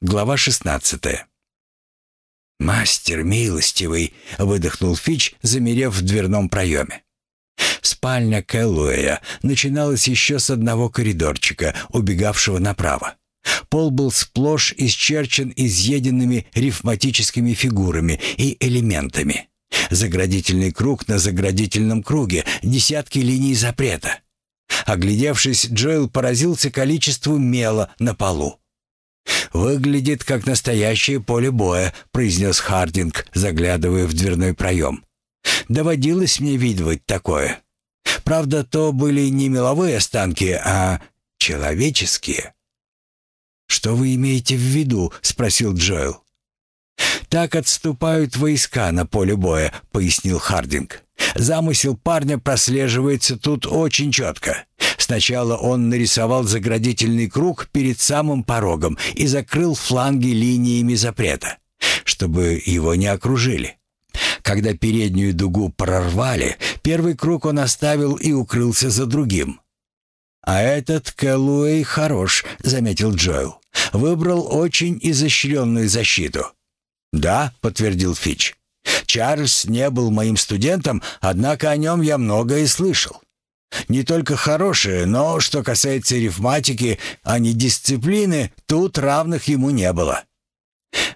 Глава 16. «Мастер милостивый!» — выдохнул Фич, замерев в дверном проеме. Спальня Кэллуэя начиналась еще с одного коридорчика, убегавшего направо. Пол был сплошь исчерчен изъеденными рифматическими фигурами и элементами. Заградительный круг на заградительном круге, десятки линий запрета. Оглядевшись, Джоэл поразился количеству мела на полу. «Выглядит как настоящее поле боя», — произнес Хардинг, заглядывая в дверной проем. «Доводилось мне видывать такое. Правда, то были не меловые останки, а человеческие». «Что вы имеете в виду?» — спросил Джоэл. «Так отступают войска на поле боя», — пояснил Хардинг. «Замысел парня прослеживается тут очень четко. Сначала он нарисовал заградительный круг перед самым порогом и закрыл фланги линиями запрета, чтобы его не окружили. Когда переднюю дугу прорвали, первый круг он оставил и укрылся за другим. «А этот Кэллуэй хорош», — заметил Джоэл. «Выбрал очень изощренную защиту». «Да», — подтвердил Фич. «Чарльз не был моим студентом, однако о нем я многое слышал. Не только хорошее, но, что касается рифматики, а не дисциплины, тут равных ему не было».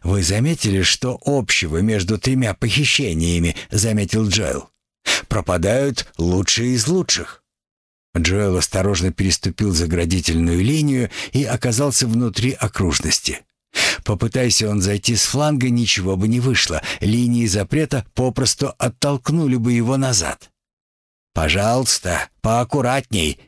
«Вы заметили, что общего между тремя похищениями?» — заметил Джоэл. «Пропадают лучшие из лучших». Джоэл осторожно переступил заградительную линию и оказался внутри окружности. Попытайся он зайти с фланга, ничего бы не вышло. Линии запрета попросту оттолкнули бы его назад. «Пожалуйста, поаккуратней.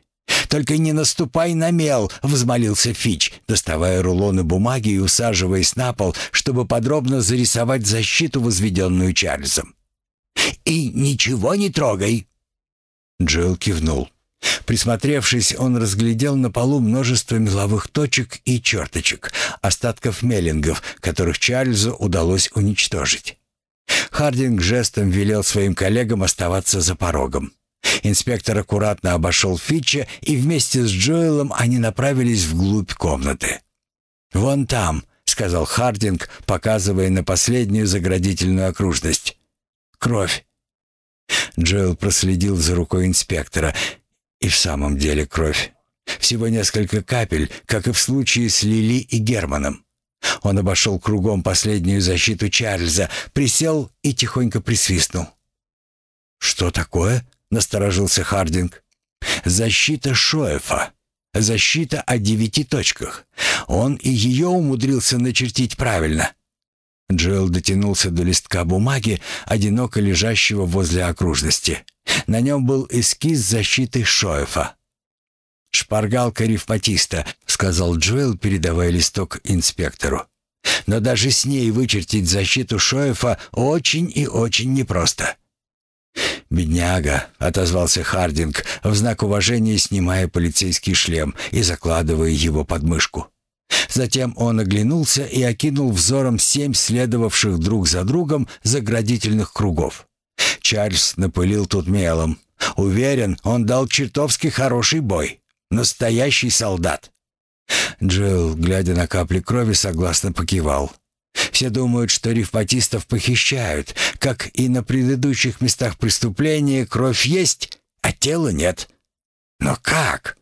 Только не наступай на мел», — взмолился Фич, доставая рулоны бумаги и усаживаясь на пол, чтобы подробно зарисовать защиту, возведенную Чарльзом. «И ничего не трогай». Джилл кивнул. Присмотревшись, он разглядел на полу множество меловых точек и черточек, остатков меллингов, которых Чарльзу удалось уничтожить. Хардинг жестом велел своим коллегам оставаться за порогом. Инспектор аккуратно обошел Фитча, и вместе с Джоэлом они направились вглубь комнаты. «Вон там», — сказал Хардинг, показывая на последнюю заградительную окружность. «Кровь». Джоэл проследил за рукой инспектора. И в самом деле кровь. Всего несколько капель, как и в случае с Лили и Германом. Он обошел кругом последнюю защиту Чарльза, присел и тихонько присвистнул. «Что такое?» — насторожился Хардинг. «Защита Шоэфа. Защита о девяти точках. Он и ее умудрился начертить правильно». Джоэл дотянулся до листка бумаги, одиноко лежащего возле окружности. На нем был эскиз защиты Шоэфа. «Шпаргалка рифматиста», — сказал Джоэл, передавая листок инспектору. «Но даже с ней вычертить защиту Шоэфа очень и очень непросто». «Бедняга», — отозвался Хардинг, в знак уважения снимая полицейский шлем и закладывая его под мышку. Затем он оглянулся и окинул взором семь следовавших друг за другом заградительных кругов. Чарльз напылил тут мелом. Уверен, он дал чертовски хороший бой. Настоящий солдат. Джилл, глядя на капли крови, согласно покивал. Все думают, что рифматистов похищают. Как и на предыдущих местах преступления, кровь есть, а тела нет. Но как?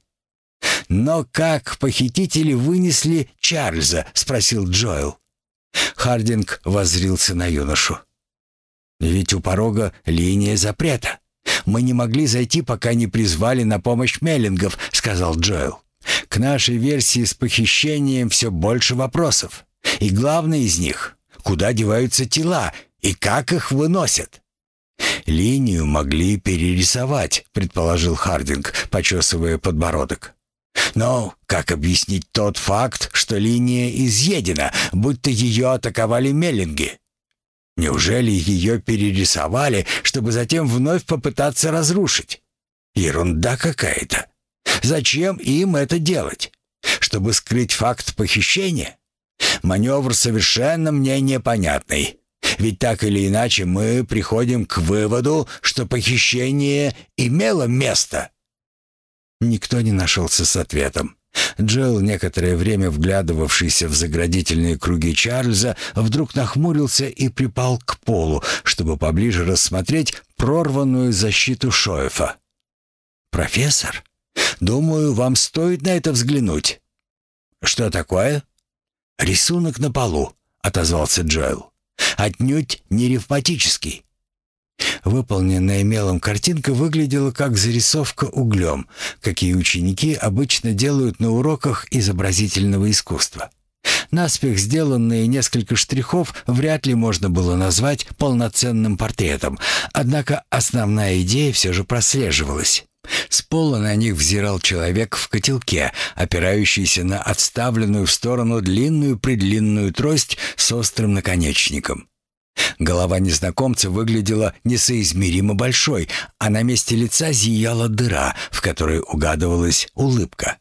«Но как похитители вынесли Чарльза?» — спросил Джоэл. Хардинг воззрился на юношу. «Ведь у порога линия запрета. Мы не могли зайти, пока не призвали на помощь Меллингов», — сказал Джоэл. «К нашей версии с похищением все больше вопросов. И главный из них — куда деваются тела и как их выносят?» «Линию могли перерисовать», — предположил Хардинг, почесывая подбородок. Но как объяснить тот факт, что линия изъедена, будто ее атаковали меллинги? Неужели ее перерисовали, чтобы затем вновь попытаться разрушить? Ерунда какая-то. Зачем им это делать? Чтобы скрыть факт похищения? Маневр совершенно мне непонятный. Ведь так или иначе мы приходим к выводу, что похищение имело место. Никто не нашелся с ответом. Джоэл, некоторое время вглядывавшийся в заградительные круги Чарльза, вдруг нахмурился и припал к полу, чтобы поближе рассмотреть прорванную защиту Шоефа. «Профессор, думаю, вам стоит на это взглянуть». «Что такое?» «Рисунок на полу», — отозвался Джоэл. «Отнюдь не ревматический. Выполненная мелом картинка выглядела как зарисовка углем, какие ученики обычно делают на уроках изобразительного искусства. Наспех сделанные несколько штрихов вряд ли можно было назвать полноценным портретом, однако основная идея все же прослеживалась. С пола на них взирал человек в котелке, опирающийся на отставленную в сторону длинную-предлинную трость с острым наконечником. Голова незнакомца выглядела несоизмеримо большой, а на месте лица зияла дыра, в которой угадывалась улыбка.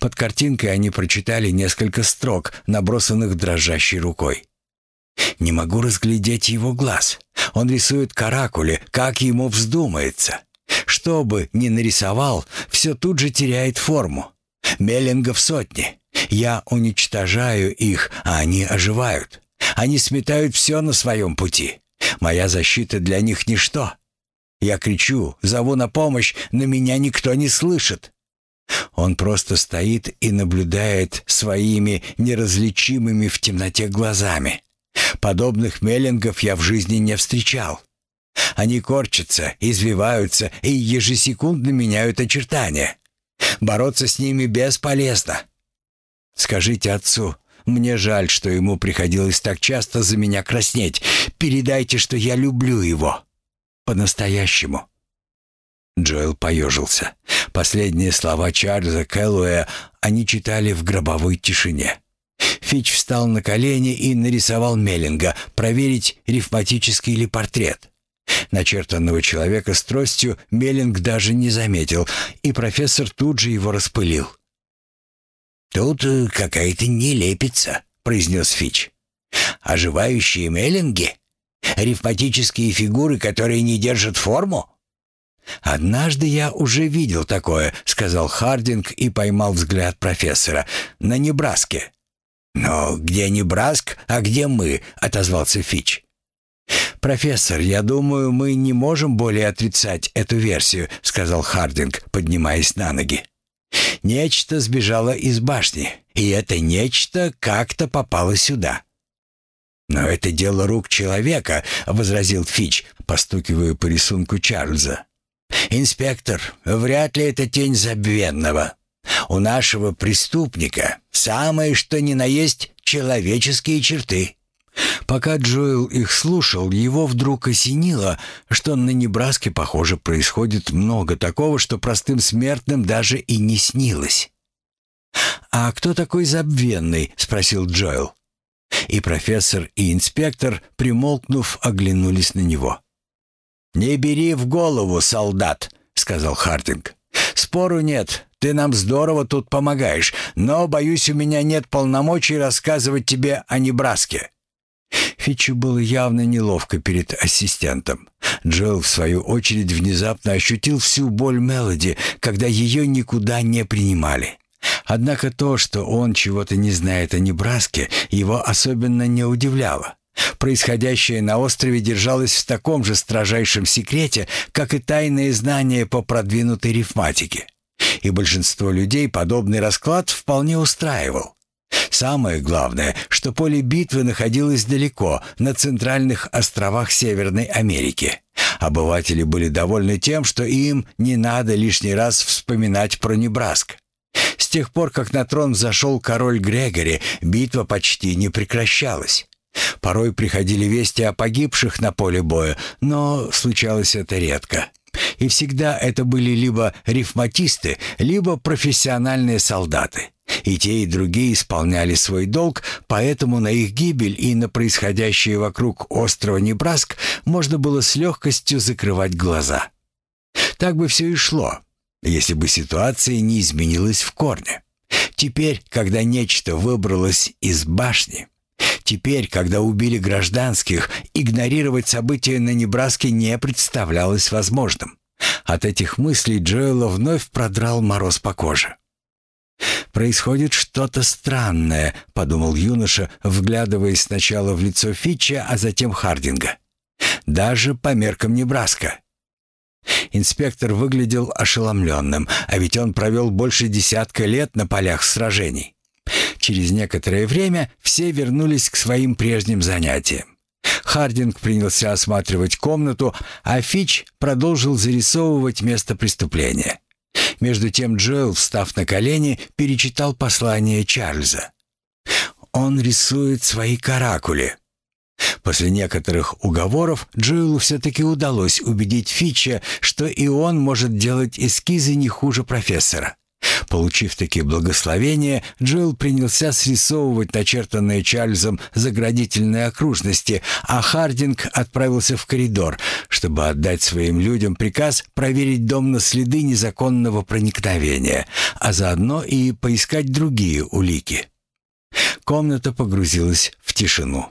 Под картинкой они прочитали несколько строк, набросанных дрожащей рукой. «Не могу разглядеть его глаз. Он рисует каракули, как ему вздумается. Что бы ни нарисовал, все тут же теряет форму. Меллингов сотни. Я уничтожаю их, а они оживают. Они сметают все на своем пути. Моя защита для них ничто. Я кричу, зову на помощь, но меня никто не слышит. Он просто стоит и наблюдает своими неразличимыми в темноте глазами. Подобных меллингов я в жизни не встречал. Они корчатся, извиваются и ежесекундно меняют очертания. Бороться с ними бесполезно. Скажите отцу, мне жаль, что ему приходилось так часто за меня краснеть. Передайте, что я люблю его. По-настоящему». Джоэл поежился. Последние слова Чарльза Кэллоуэ они читали в гробовой тишине. Фич встал на колени и нарисовал Меллинга, проверить, рифматический ли портрет. Начертанного человека с тростью Меллинг даже не заметил, и профессор тут же его распылил. «Тут э, какая-то нелепица», — произнес Фич. «Оживающие меллинги? Рифматические фигуры, которые не держат форму?» «Однажды я уже видел такое», — сказал Хардинг и поймал взгляд профессора. «На Небраске». «Но где Небраск, а где мы?» — отозвался Фич. «Профессор, я думаю, мы не можем более отрицать эту версию», — сказал Хардинг, поднимаясь на ноги. Нечто сбежало из башни, и это нечто как-то попало сюда. «Но это дело рук человека», — возразил Фич, постукивая по рисунку Чарльза. «Инспектор, вряд ли это тень забвенного. У нашего преступника самое что ни на есть человеческие черты». Пока Джоэл их слушал, его вдруг осенило, что на Небраске, похоже, происходит много такого, что простым смертным даже и не снилось. «А кто такой забвенный?» — спросил Джоэл. И профессор, и инспектор, примолкнув, оглянулись на него. «Не бери в голову, солдат», — сказал Хардинг. «Спору нет, ты нам здорово тут помогаешь, но, боюсь, у меня нет полномочий рассказывать тебе о Небраске. Фитчу было явно неловко перед ассистентом. Джоэл, в свою очередь, внезапно ощутил всю боль Мелоди, когда ее никуда не принимали. Однако то, что он чего-то не знает о Небраске, его особенно не удивляло. Происходящее на острове держалось в таком же строжайшем секрете, как и тайные знания по продвинутой рифматике. И большинство людей подобный расклад вполне устраивал. Самое главное, что поле битвы находилось далеко, на центральных островах Северной Америки. Обыватели были довольны тем, что им не надо лишний раз вспоминать про Небраск. С тех пор, как на трон зашел король Грегори, битва почти не прекращалась. Порой приходили вести о погибших на поле боя, но случалось это редко. И всегда это были либо рифматисты, либо профессиональные солдаты. И те, и другие исполняли свой долг, поэтому на их гибель и на происходящее вокруг острова Небраск можно было с легкостью закрывать глаза. Так бы все и шло, если бы ситуация не изменилась в корне. Теперь, когда нечто выбралось из башни, теперь, когда убили гражданских, игнорировать события на Небраске не представлялось возможным. От этих мыслей Джоэла вновь продрал мороз по коже. «Происходит что-то странное», — подумал юноша, вглядываясь сначала в лицо Фитча, а затем Хардинга. «Даже по меркам Небраска». Инспектор выглядел ошеломленным, а ведь он провел больше десятка лет на полях сражений. Через некоторое время все вернулись к своим прежним занятиям. Хардинг принялся осматривать комнату, а Фич продолжил зарисовывать место преступления. Между тем Джоэл, встав на колени, перечитал послание Чарльза. «Он рисует свои каракули». После некоторых уговоров Джоэлу все-таки удалось убедить Фича, что и он может делать эскизы не хуже профессора. Получив такие благословения, Джоэл принялся срисовывать начертанные Чарльзом заградительные окружности, а Хардинг отправился в коридор, чтобы отдать своим людям приказ проверить дом на следы незаконного проникновения, а заодно и поискать другие улики. Комната погрузилась в тишину.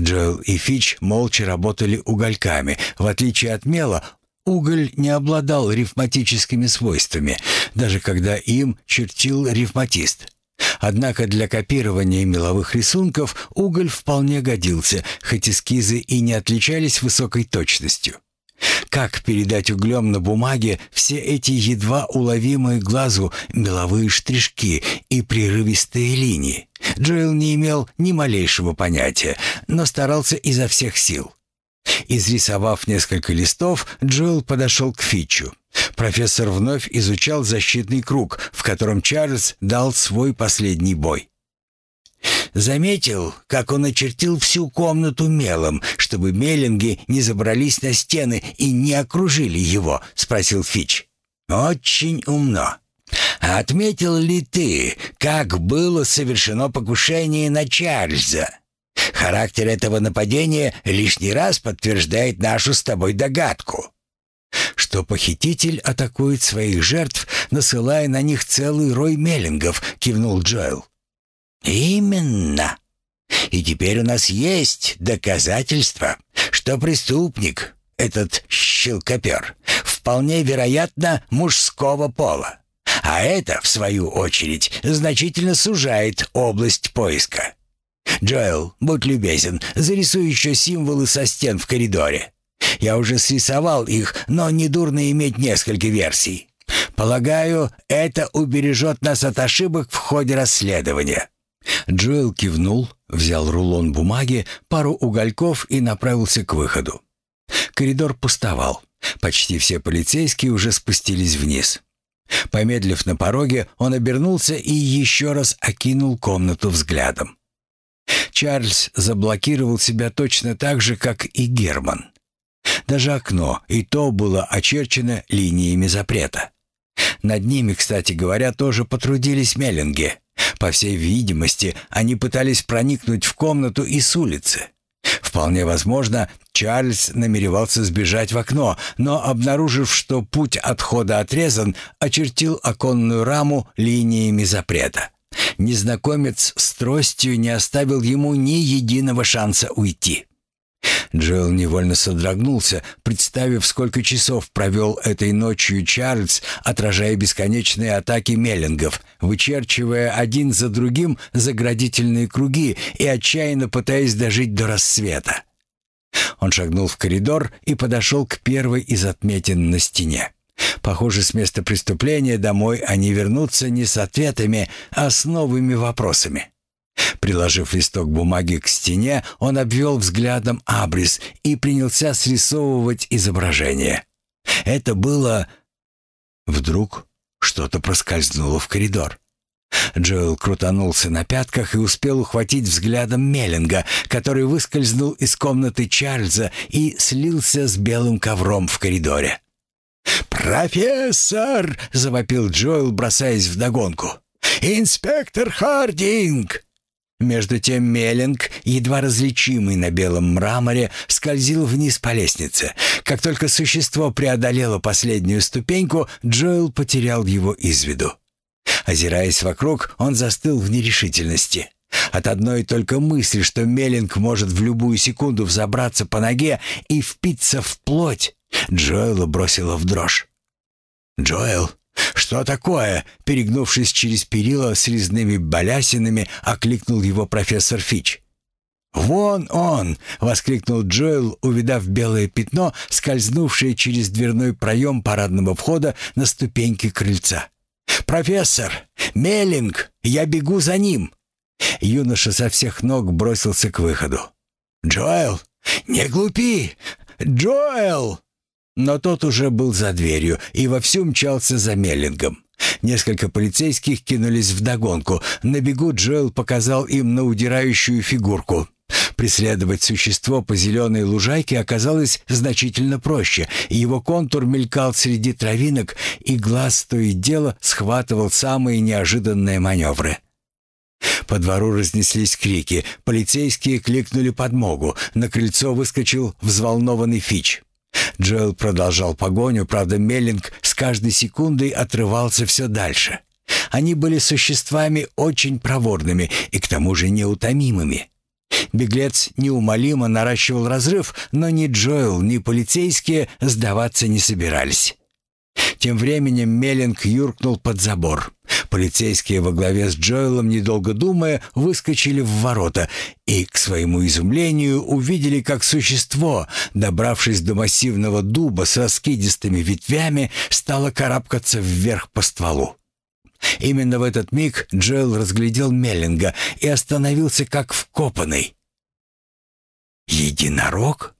Джоэл и Фич молча работали угольками. В отличие от Мела, Уголь не обладал рифматическими свойствами, даже когда им чертил рифматист. Однако для копирования меловых рисунков уголь вполне годился, хоть эскизы и не отличались высокой точностью. Как передать углем на бумаге все эти едва уловимые глазу меловые штришки и прерывистые линии? Джоэл не имел ни малейшего понятия, но старался изо всех сил. Изрисовав несколько листов, Джоэл подошел к Фитчу. Профессор вновь изучал защитный круг, в котором Чарльз дал свой последний бой. Заметил, как он очертил всю комнату мелом, чтобы меллинги не забрались на стены и не окружили его, спросил Фич. Очень умно. Отметил ли ты, как было совершено покушение на Чарльза? Характер этого нападения лишний раз подтверждает нашу с тобой догадку, что похититель атакует своих жертв, насылая на них целый рой меллингов, кивнул Джоэл. Именно. И теперь у нас есть доказательства, что преступник, этот щелкопер, вполне вероятно мужского пола. А это, в свою очередь, значительно сужает область поиска. «Джоэл, будь любезен, зарисуй еще символы со стен в коридоре. Я уже срисовал их, но недурно иметь несколько версий. Полагаю, это убережет нас от ошибок в ходе расследования». Джоэл кивнул, взял рулон бумаги, пару угольков и направился к выходу. Коридор пустовал. Почти все полицейские уже спустились вниз. Помедлив на пороге, он обернулся и еще раз окинул комнату взглядом. Чарльз заблокировал себя точно так же, как и Герман. Даже окно и то было очерчено линиями запрета. Над ними, кстати говоря, тоже потрудились Меллинги. По всей видимости, они пытались проникнуть в комнату и с улицы. Вполне возможно, Чарльз намеревался сбежать в окно, но, обнаружив, что путь отхода отрезан, очертил оконную раму линиями запрета. Незнакомец с тростью не оставил ему ни единого шанса уйти. Джилл невольно содрогнулся, представив, сколько часов провел этой ночью Чарльз, отражая бесконечные атаки меллингов, вычерчивая один за другим заградительные круги и отчаянно пытаясь дожить до рассвета. Он шагнул в коридор и подошел к первой из отметин на стене. Похоже, с места преступления домой они вернутся не с ответами, а с новыми вопросами. Приложив листок бумаги к стене, он обвел взглядом абрис и принялся срисовывать изображение. Это было... Вдруг что-то проскользнуло в коридор. Джоэл крутанулся на пятках и успел ухватить взглядом Меллинга, который выскользнул из комнаты Чарльза и слился с белым ковром в коридоре. «Профессор!» — завопил Джоэл, бросаясь вдогонку. «Инспектор Хардинг!» Между тем Меллинг, едва различимый на белом мраморе, скользил вниз по лестнице. Как только существо преодолело последнюю ступеньку, Джоэл потерял его из виду. Озираясь вокруг, он застыл в нерешительности. От одной только мысли, что Меллинг может в любую секунду взобраться по ноге и впиться в плоть, Джоэла бросила в дрожь. «Джоэл, «Что такое?» — перегнувшись через перила с резными балясинами, окликнул его профессор Фич. «Вон он!» — воскликнул Джоэл, увидав белое пятно, скользнувшее через дверной проем парадного входа на ступеньки крыльца. «Профессор! Меллинг! Я бегу за ним!» Юноша со всех ног бросился к выходу. «Джоэл! Не глупи! Джоэл!» Но тот уже был за дверью и вовсю мчался за Меллингом. Несколько полицейских кинулись вдогонку. На бегу Джоэл показал им на удирающую фигурку. Преследовать существо по зеленой лужайке оказалось значительно проще, его контур мелькал среди травинок, и глаз то и дело схватывал самые неожиданные маневры. По двору разнеслись крики, полицейские кликнули подмогу, на крыльцо выскочил взволнованный Фич. Джоэл продолжал погоню, правда, Меллинг с каждой секундой отрывался все дальше. Они были существами очень проворными и к тому же неутомимыми. Беглец неумолимо наращивал разрыв, но ни Джоэл, ни полицейские сдаваться не собирались. Тем временем Меллинг юркнул под забор. Полицейские во главе с Джоэлом, недолго думая, выскочили в ворота и, к своему изумлению, увидели, как существо, добравшись до массивного дуба с раскидистыми ветвями, стало карабкаться вверх по стволу. Именно в этот миг Джоэл разглядел Меллинга и остановился как вкопанный. «Единорог?»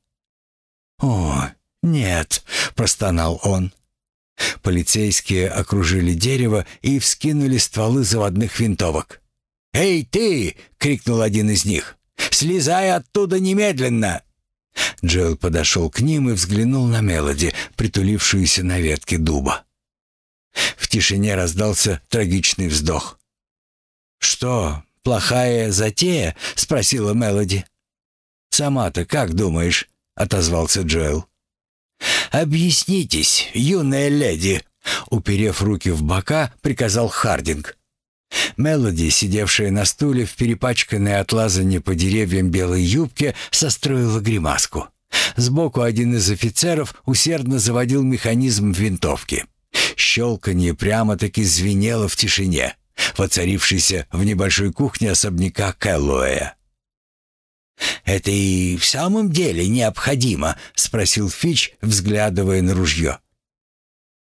«О, нет», — простонал он. Полицейские окружили дерево и вскинули стволы заводных винтовок. «Эй, ты!» — крикнул один из них. «Слезай оттуда немедленно!» Джоэл подошел к ним и взглянул на Мелоди, притулившуюся на ветке дуба. В тишине раздался трагичный вздох. «Что, плохая затея?» — спросила Мелоди. «Сама-то как думаешь?» — отозвался Джоэл. «Объяснитесь, юная леди!» Уперев руки в бока, приказал Хардинг. Мелоди, сидевшая на стуле в перепачканной от лазания по деревьям белой юбке, состроила гримаску. Сбоку один из офицеров усердно заводил механизм винтовки. Щелканье прямо-таки звенело в тишине, воцарившейся в небольшой кухне особняка Кэллоэя. «Это и в самом деле необходимо?» — спросил Фич, взглядывая на ружье.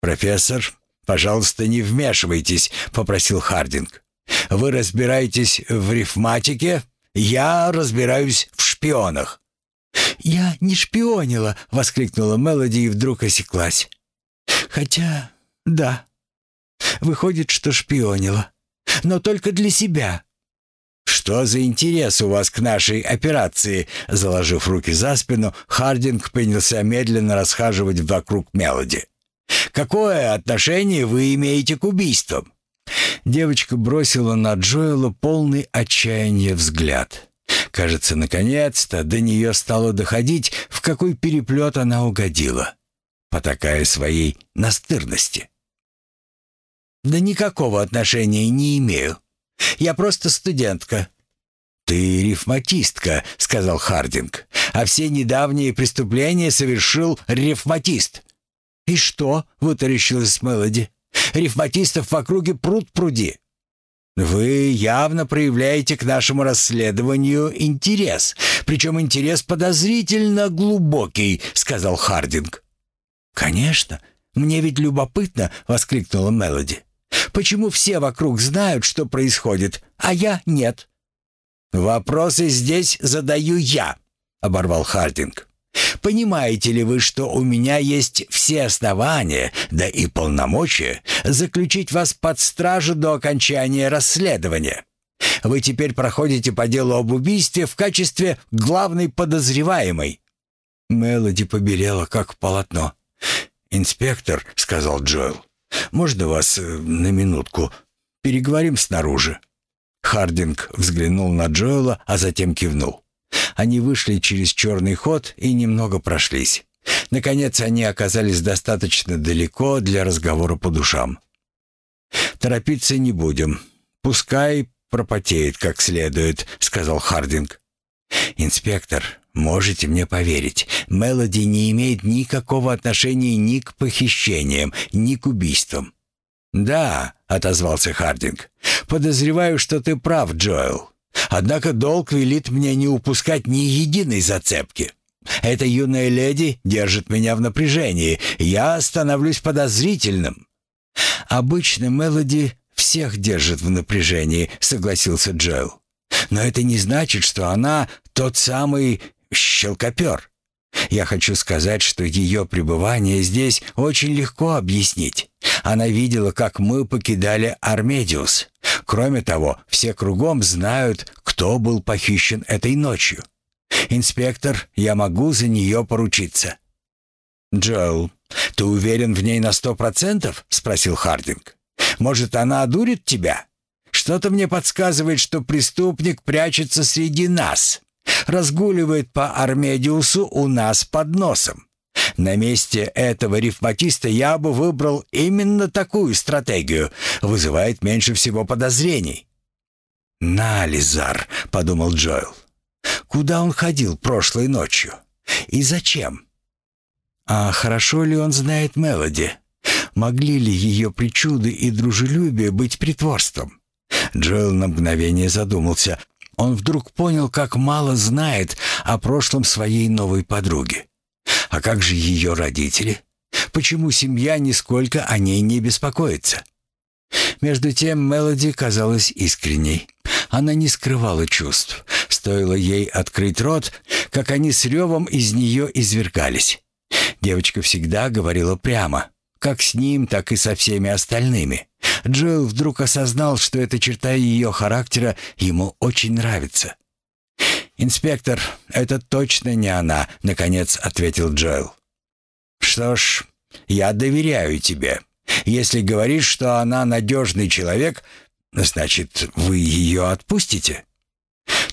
«Профессор, пожалуйста, не вмешивайтесь», — попросил Хардинг. «Вы разбираетесь в рифматике, я разбираюсь в шпионах». «Я не шпионила!» — воскликнула Мелоди и вдруг осеклась. «Хотя, да, выходит, что шпионила. Но только для себя. «Что за интерес у вас к нашей операции?» Заложив руки за спину, Хардинг принялся медленно расхаживать вокруг Мелоди. «Какое отношение вы имеете к убийствам?» Девочка бросила на Джоэла полный отчаяния взгляд. Кажется, наконец-то до нее стало доходить, в какой переплет она угодила, потакая своей настырности. «Да никакого отношения не имею. Я просто студентка». «Ты рифматистка», — сказал Хардинг. «А все недавние преступления совершил рифматист». «И что?» — вытаращилась Мелоди. «Рифматистов в округе пруд пруди». «Вы явно проявляете к нашему расследованию интерес, причем интерес подозрительно глубокий», — сказал Хардинг. «Конечно, мне ведь любопытно», — воскликнула Мелоди. Почему все вокруг знают, что происходит, а я нет?» «Вопросы здесь задаю я», — оборвал Хардинг. «Понимаете ли вы, что у меня есть все основания, да и полномочия, заключить вас под стражу до окончания расследования? Вы теперь проходите по делу об убийстве в качестве главной подозреваемой». Мелоди побелела, как полотно. «Инспектор», — сказал Джоэл, можно вас э, на минутку? Переговорим снаружи». Хардинг взглянул на Джоэла, а затем кивнул. Они вышли через черный ход и немного прошлись. Наконец они оказались достаточно далеко для разговора по душам. «Торопиться не будем. Пускай пропотеет как следует», — сказал Хардинг. «Инспектор, можете мне поверить, Мелоди не имеет никакого отношения ни к похищениям, ни к убийствам. «Да», — отозвался Хардинг. «Подозреваю, что ты прав, Джоэл. Однако долг велит мне не упускать ни единой зацепки. Эта юная леди держит меня в напряжении. Я становлюсь подозрительным». «Обычно Мелоди всех держит в напряжении», — согласился Джоэл. «Но это не значит, что она тот самый щелкопер. Я хочу сказать, что ее пребывание здесь очень легко объяснить. Она видела, как мы покидали Армедиус. Кроме того, все кругом знают, кто был похищен этой ночью. Инспектор, я могу за нее поручиться». «Джоэл, ты уверен в ней на сто процентов?» — спросил Хардинг. «Может, она одурит тебя? Что-то мне подсказывает, что преступник прячется среди нас, разгуливает по Армедиусу у нас под носом. На месте этого рифматиста я бы выбрал именно такую стратегию. Вызывает меньше всего подозрений. «Нализар», — подумал Джоэл. «Куда он ходил прошлой ночью? И зачем?» «А хорошо ли он знает Мелоди? Могли ли ее причуды и дружелюбие быть притворством?» Джоэл на мгновение задумался. Он вдруг понял, как мало знает о прошлом своей новой подруги. А как же ее родители? Почему семья нисколько о ней не беспокоится? Между тем Мелоди казалась искренней. Она не скрывала чувств. Стоило ей открыть рот, как они с ревом из нее извергались. Девочка всегда говорила прямо, как с ним, так и со всеми остальными. Джоэл вдруг осознал, что эта черта ее характера ему очень нравится. «Инспектор, это точно не она», — наконец ответил Джоэл. «Что ж, я доверяю тебе. Если говоришь, что она надежный человек, значит, вы ее отпустите?»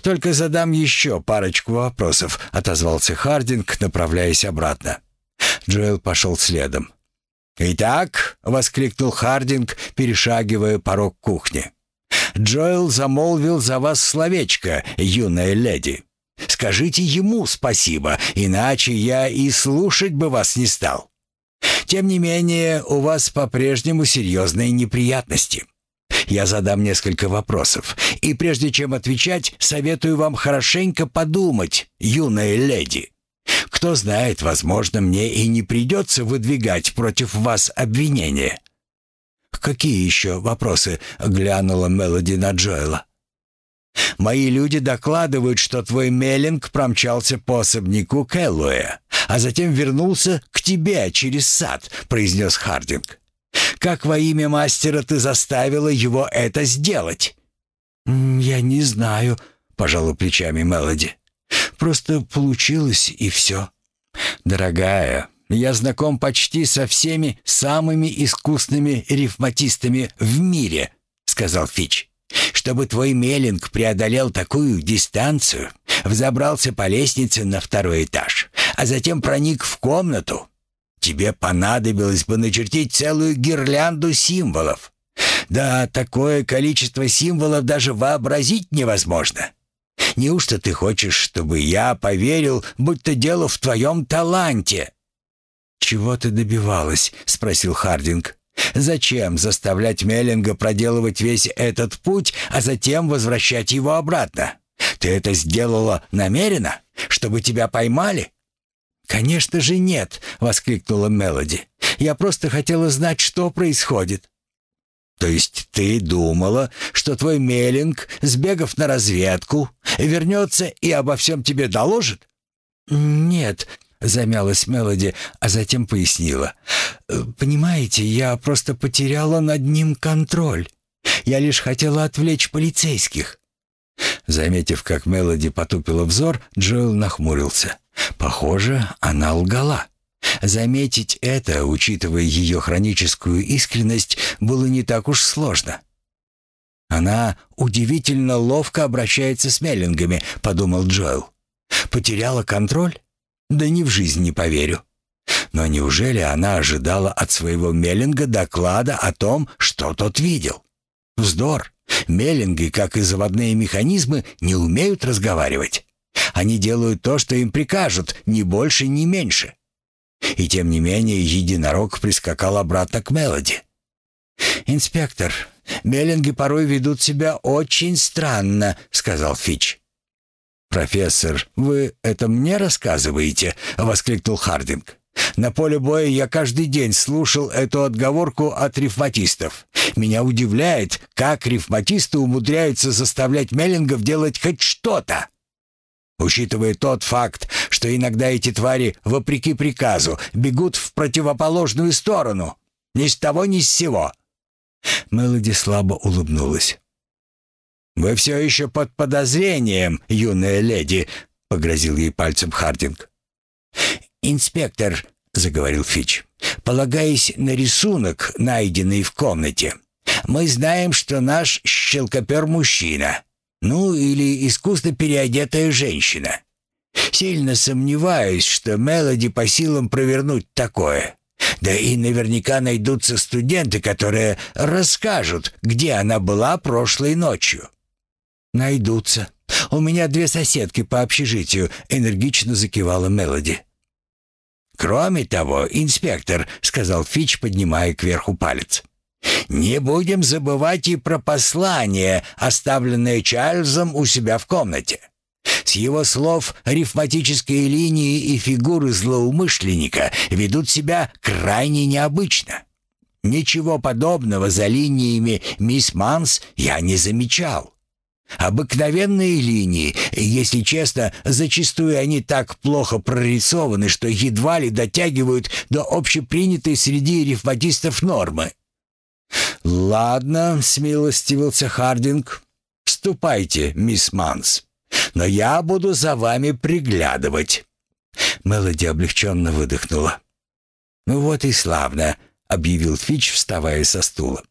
«Только задам еще парочку вопросов», — отозвался Хардинг, направляясь обратно. Джоэл пошел следом. «Итак», — воскликнул Хардинг, перешагивая порог кухни, Джоэл замолвил за вас словечко, юная леди. Скажите ему спасибо, иначе я и слушать бы вас не стал. Тем не менее, у вас по-прежнему серьезные неприятности. Я задам несколько вопросов, и прежде чем отвечать, советую вам хорошенько подумать, юная леди. Кто знает, возможно, мне и не придется выдвигать против вас обвинения. «Какие еще вопросы?» — глянула Мелоди на Джоэла. «Мои люди докладывают, что твой Меллинг промчался по особняку Кэллуэ, а затем вернулся к тебе через сад», — произнес Хардинг. «Как во имя мастера ты заставила его это сделать?» «Я не знаю», — пожала плечами Мелоди. «Просто получилось, и все». «Дорогая, я знаком почти со всеми самыми искусными рифматистами в мире», — сказал Фич. «Чтобы твой Меллинг преодолел такую дистанцию, взобрался по лестнице на второй этаж, а затем проник в комнату, тебе понадобилось бы начертить целую гирлянду символов. Да, такое количество символов даже вообразить невозможно. Неужто ты хочешь, чтобы я поверил, будто дело в твоем таланте?» «Чего ты добивалась?» — спросил Хардинг. «Зачем заставлять Меллинга проделывать весь этот путь, а затем возвращать его обратно? Ты это сделала намеренно, чтобы тебя поймали?» «Конечно же нет!» — воскликнула Мелоди. «Я просто хотела знать, что происходит». «То есть ты думала, что твой Меллинг, сбегав на разведку, вернется и обо всем тебе доложит?» «Нет, Замялась Мелоди, а затем пояснила. «Э, «Понимаете, я просто потеряла над ним контроль. Я лишь хотела отвлечь полицейских». Заметив, как Мелоди потупила взор, Джоэл нахмурился. Похоже, она лгала. Заметить это, учитывая ее хроническую искренность, было не так уж сложно. «Она удивительно ловко обращается с Меллингами», — подумал Джоэл. «Потеряла контроль? Да ни в жизнь не поверю. Но неужели она ожидала от своего Меллинга доклада о том, что тот видел? Вздор. Меллинги, как и заводные механизмы, не умеют разговаривать. Они делают то, что им прикажут, ни больше, ни меньше. И тем не менее единорог прискакал обратно к Мелоди. «Инспектор, Меллинги порой ведут себя очень странно», — сказал Фич. «Профессор, вы это мне рассказываете?» — воскликнул Хардинг. «На поле боя я каждый день слушал эту отговорку от рифматистов. Меня удивляет, как рифматисты умудряются заставлять Меллингов делать хоть что-то. Учитывая тот факт, что иногда эти твари, вопреки приказу, бегут в противоположную сторону. Ни с того, ни с сего». Мелоди слабо улыбнулась. «Вы все еще под подозрением, юная леди», — погрозил ей пальцем Хардинг. «Инспектор», — заговорил Фич, — «полагаясь на рисунок, найденный в комнате, мы знаем, что наш щелкопер мужчина, ну или искусно переодетая женщина. Сильно сомневаюсь, что Мелоди по силам провернуть такое. Да и наверняка найдутся студенты, которые расскажут, где она была прошлой ночью. «Найдутся. У меня две соседки по общежитию», — энергично закивала Мелоди. «Кроме того, инспектор», — сказал Фич, поднимая кверху палец, «не будем забывать и про послание, оставленное Чарльзом у себя в комнате. С его слов, рифматические линии и фигуры злоумышленника ведут себя крайне необычно. Ничего подобного за линиями мисс Манс я не замечал. Обыкновенные линии, если честно, зачастую они так плохо прорисованы, что едва ли дотягивают до общепринятой среди рифматистов нормы. «Ладно», — смилостивился Хардинг, — «ступайте, мисс Манс, но я буду за вами приглядывать». Мелоди облегченно выдохнула. «Ну вот и славно», — объявил Фич, вставая со стула.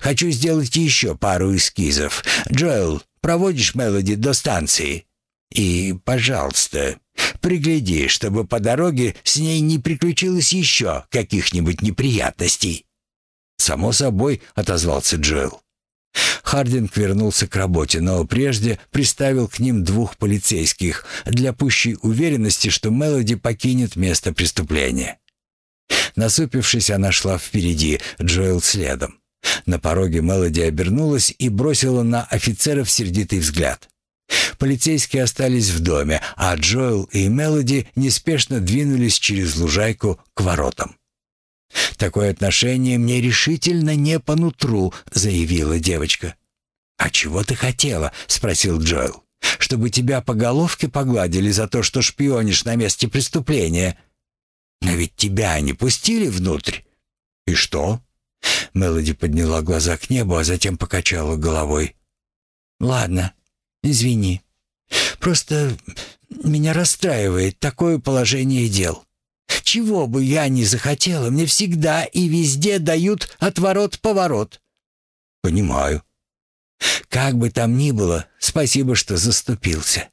«Хочу сделать еще пару эскизов. Джоэл, Проводишь Мелоди до станции. И, пожалуйста, пригляди, чтобы по дороге с ней не приключилось еще каких-нибудь неприятностей». «Само собой», — отозвался Джоэл. Хардинг вернулся к работе, но прежде приставил к ним двух полицейских для пущей уверенности, что Мелоди покинет место преступления. Насупившись, она шла впереди, Джоэл следом. На пороге Мелоди обернулась и бросила на офицеров сердитый взгляд. Полицейские остались в доме, а Джоэл и Мелоди неспешно двинулись через лужайку к воротам. «Такое отношение мне решительно не по нутру», — заявила девочка. «А чего ты хотела?» — спросил Джоэл. «Чтобы тебя по головке погладили за то, что шпионишь на месте преступления. Но ведь тебя не пустили внутрь. И что?» Мелоди подняла глаза к небу, а затем покачала головой. «Ладно, извини. Просто меня расстраивает такое положение дел. Чего бы я ни захотела, мне всегда и везде дают отворот-поворот». «Понимаю». «Как бы там ни было, спасибо, что заступился.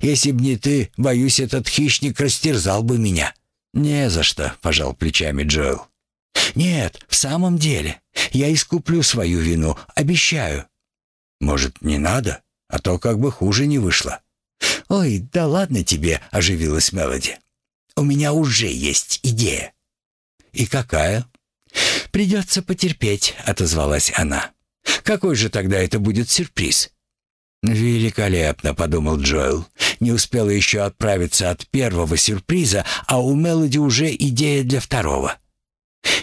Если б не ты, боюсь, этот хищник растерзал бы меня». «Не за что», — пожал плечами Джоэл. «Нет, в самом деле. Я искуплю свою вину, обещаю». «Может, не надо? А то как бы хуже не вышло». «Ой, да ладно тебе», — оживилась Мелоди. «У меня уже есть идея». «И какая?» «Придется потерпеть», — отозвалась она. «Какой же тогда это будет сюрприз?» «Великолепно», — подумал Джоэл. Не успела еще отправиться от первого сюрприза, а у Мелоди уже идея для второго.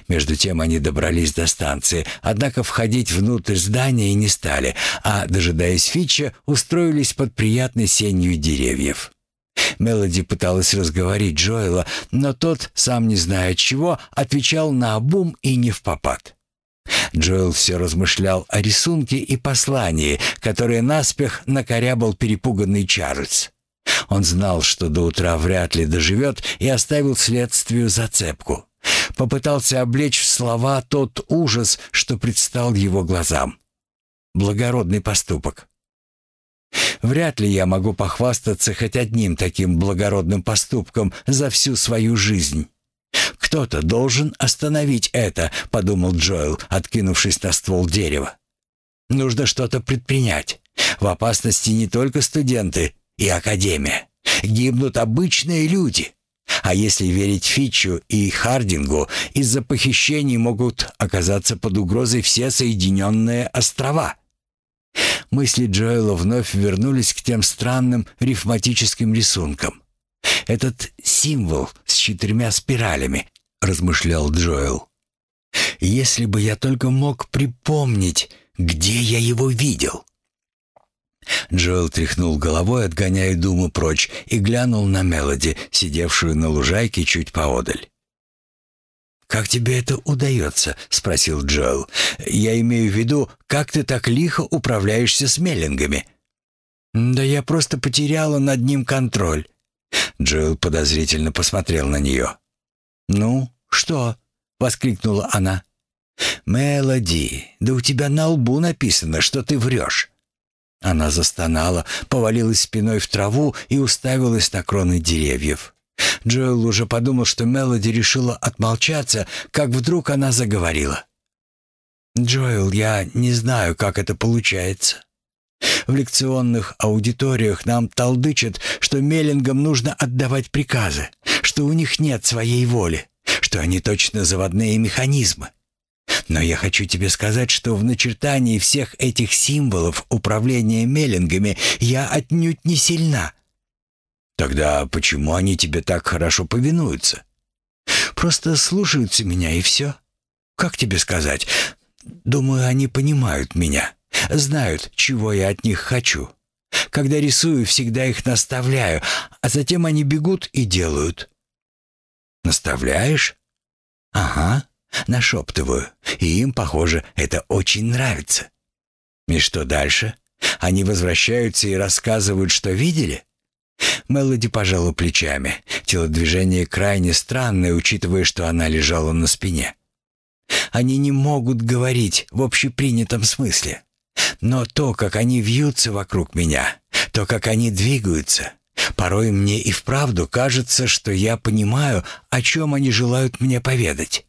Между тем они добрались до станции, однако входить внутрь здания не стали, а, дожидаясь Фича, устроились под приятной сенью деревьев. Мелоди пыталась разговорить Джоэла, но тот, сам не зная чего, отвечал на обум и не в попад. Джоэл все размышлял о рисунке и послании, которое наспех накорябал перепуганный Чарльз. Он знал, что до утра вряд ли доживет, и оставил следствию зацепку. Попытался облечь в слова тот ужас, что предстал его глазам. Благородный поступок. Вряд ли я могу похвастаться хоть одним таким благородным поступком за всю свою жизнь. «Кто-то должен остановить это», — подумал Джоэл, откинувшись на ствол дерева. «Нужно что-то предпринять. В опасности не только студенты и академия. Гибнут обычные люди. А если верить Фитчу и Хардингу, из-за похищений могут оказаться под угрозой все Соединенные острова. Мысли Джоэла вновь вернулись к тем странным рифматическим рисункам. «Этот символ с четырьмя спиралями», — размышлял Джоэл. «Если бы я только мог припомнить, где я его видел». Джоэл тряхнул головой, отгоняя думу прочь, и глянул на Мелоди, сидевшую на лужайке чуть поодаль. «Как тебе это удается?» — спросил Джоэл. «Я имею в виду, как ты так лихо управляешься с меллингами?» «Да я просто потеряла над ним контроль». Джоэл подозрительно посмотрел на нее. «Ну, что?» — воскликнула она. «Мелоди, да у тебя на лбу написано, что ты врешь». Она застонала, повалилась спиной в траву и уставилась на кроны деревьев. Джоэл уже подумал, что Мелоди решила отмолчаться, как вдруг она заговорила. «Джоэл, я не знаю, как это получается. В лекционных аудиториях нам толдычат, что Меллингам нужно отдавать приказы, что у них нет своей воли, что они точно заводные механизмы. Но я хочу тебе сказать, что в начертании всех этих символов управления меллингами я отнюдь не сильна. Тогда почему они тебе так хорошо повинуются? Просто слушаются меня и все. Как тебе сказать? Думаю, они понимают меня, знают, чего я от них хочу. Когда рисую, всегда их наставляю, а затем они бегут и делают. Наставляешь? Ага. Нашептываю, и им, похоже, это очень нравится. И что дальше? Они возвращаются и рассказывают, что видели? Мелоди пожала плечами. Телодвижение крайне странное, учитывая, что она лежала на спине. Они не могут говорить в общепринятом смысле. Но то, как они вьются вокруг меня, то, как они двигаются, порой мне и вправду кажется, что я понимаю, о чем они желают мне поведать.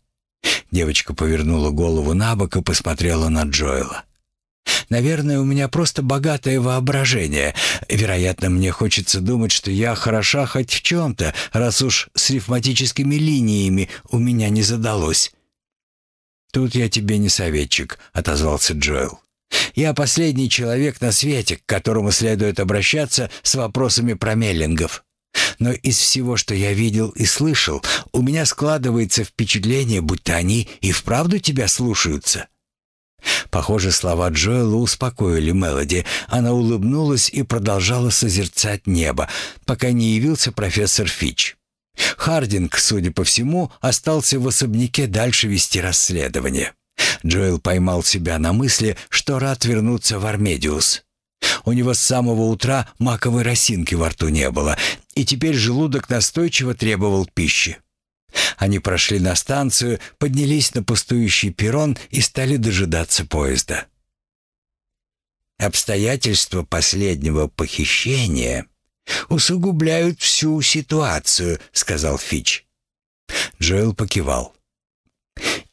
Девочка повернула голову на бок и посмотрела на Джоэла. «Наверное, у меня просто богатое воображение. Вероятно, мне хочется думать, что я хороша хоть в чем-то, раз уж с рифматическими линиями у меня не задалось». «Тут я тебе не советчик», — отозвался Джоэл. «Я последний человек на свете, к которому следует обращаться с вопросами про меллингов. Но из всего, что я видел и слышал, у меня складывается впечатление, будто они и вправду тебя слушаются». Похоже, слова Джоэла успокоили Мелоди. Она улыбнулась и продолжала созерцать небо, пока не явился профессор Фич. Хардинг, судя по всему, остался в особняке дальше вести расследование. Джоэл поймал себя на мысли, что рад вернуться в Армедиус. У него с самого утра маковой росинки во рту не было, и теперь желудок настойчиво требовал пищи. Они прошли на станцию, поднялись на пустующий перрон и стали дожидаться поезда. Обстоятельства последнего похищения усугубляют всю ситуацию, сказал Фич. Джоэл покивал.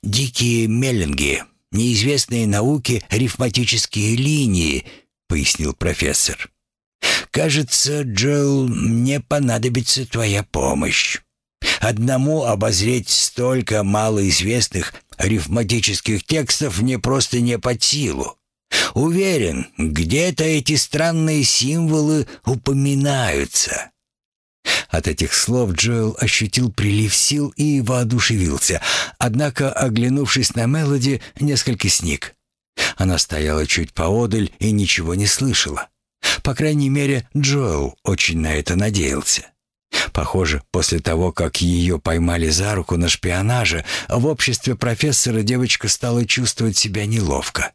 Дикие меллинги, неизвестные науке рифматические линии, пояснил профессор. Кажется, Джоэл, мне понадобится твоя помощь. Одному обозреть столько малоизвестных арифматических текстов мне просто не под силу. Уверен, где-то эти странные символы упоминаются. От этих слов Джоэл ощутил прилив сил и воодушевился, однако, оглянувшись на Мелоди, несколько сник. Она стояла чуть поодаль и ничего не слышала. По крайней мере, Джоэл очень на это надеялся. Похоже, после того, как ее поймали за руку на шпионаже, в обществе профессора девочка стала чувствовать себя неловко.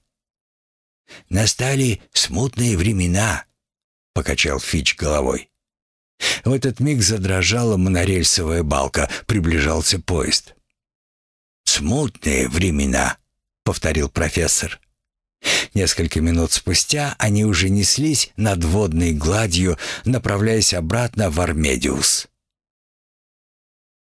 «Настали смутные времена», — покачал Фич головой. В этот миг задрожала монорельсовая балка, приближался поезд. «Смутные времена», — повторил профессор. Несколько минут спустя они уже неслись над водной гладью, направляясь обратно в Армедиус.